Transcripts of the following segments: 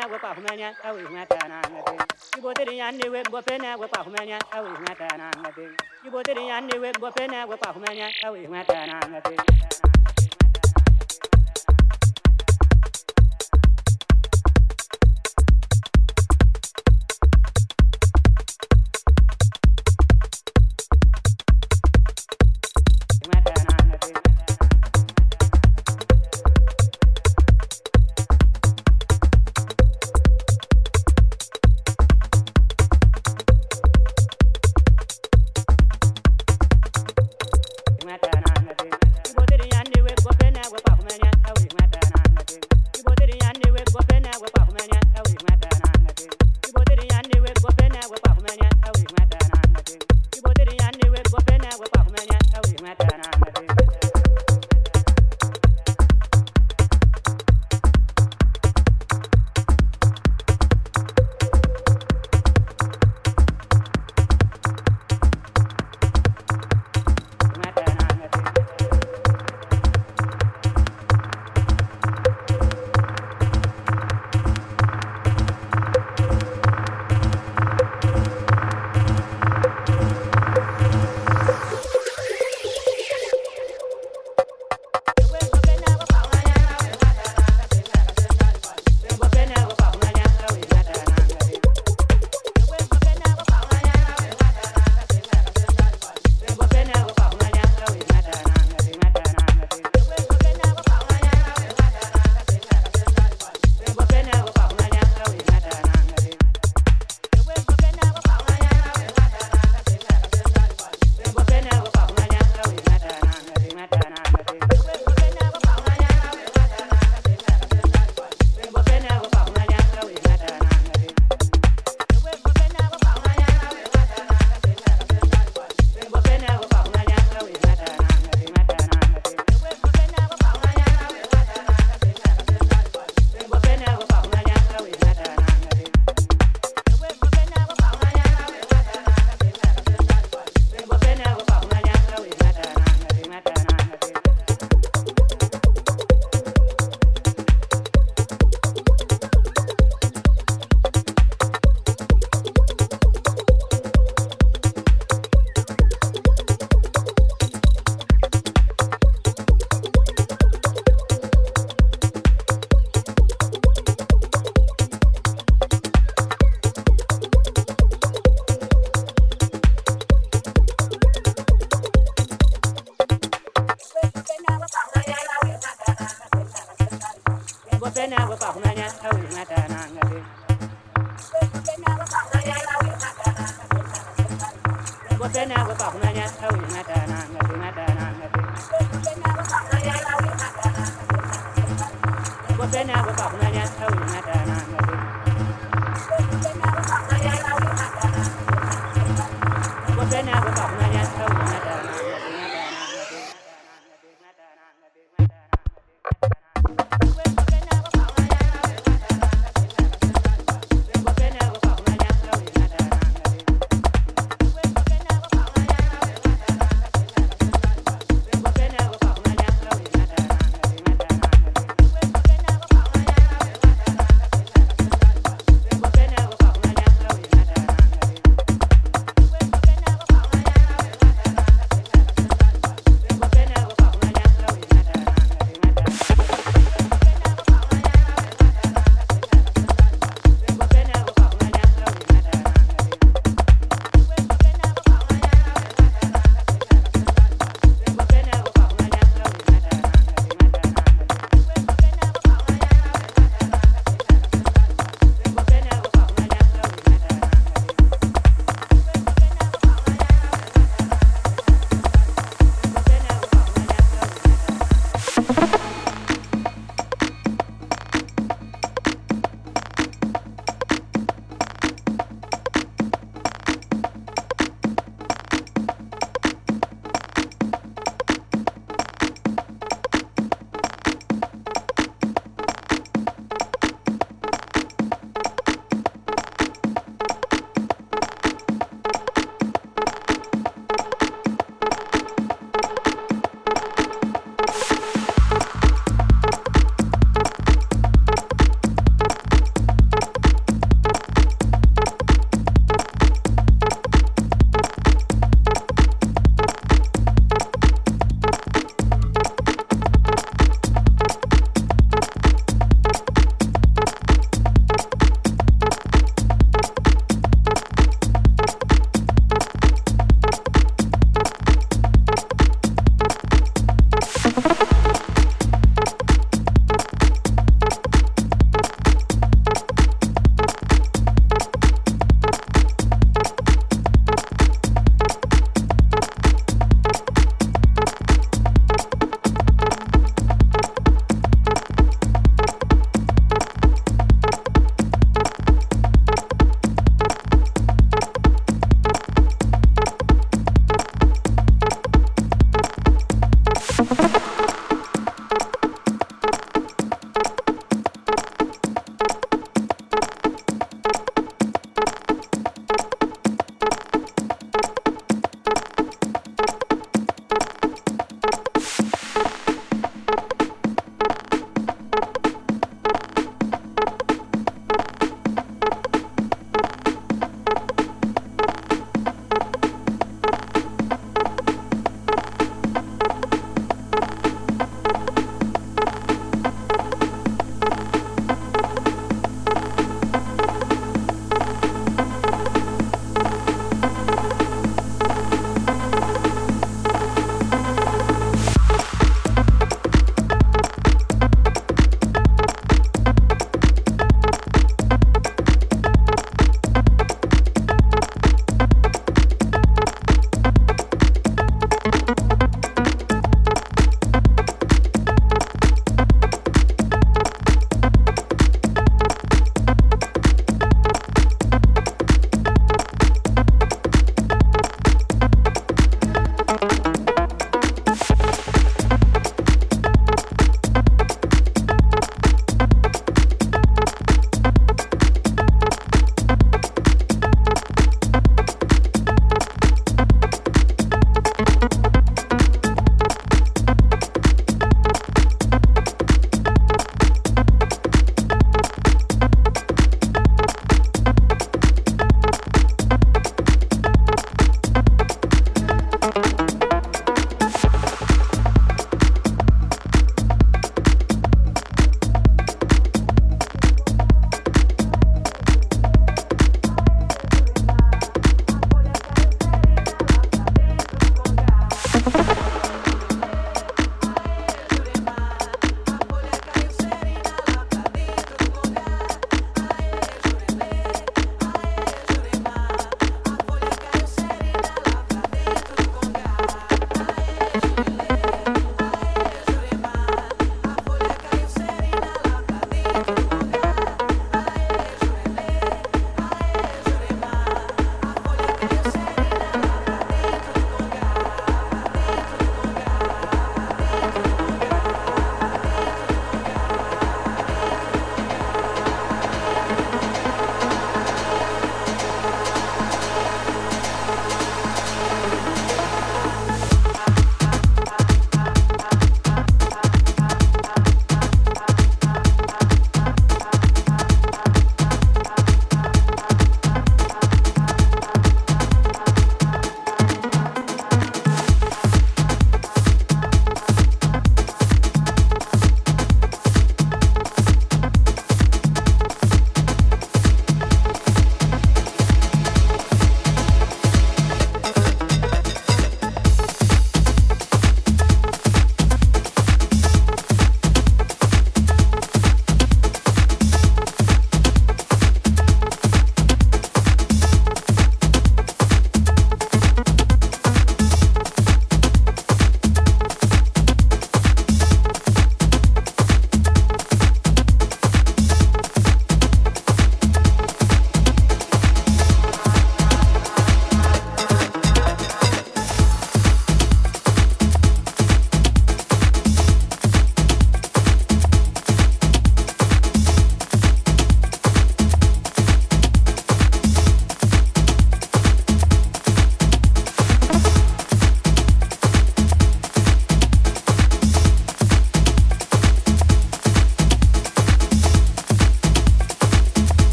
pena we pa humanya awi mata na ngate ibo tiri yanni we bo pena we pa humanya awi mata na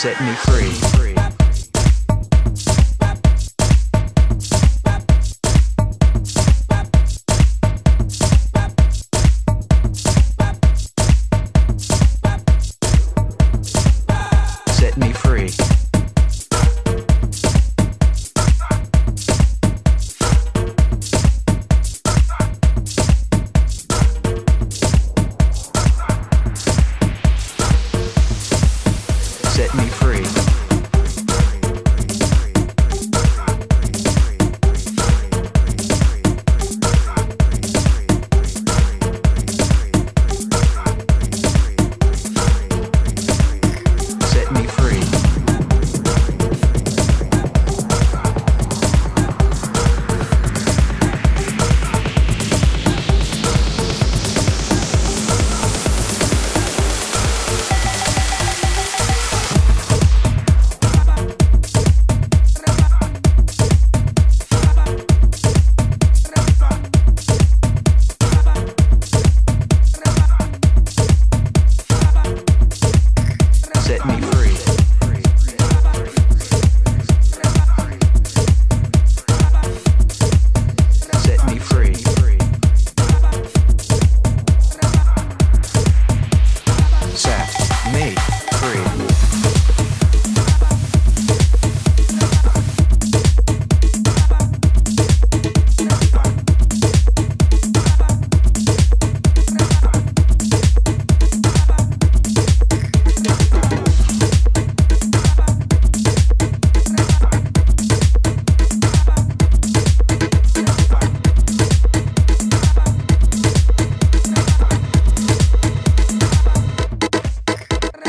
Set me free.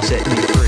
Set me free.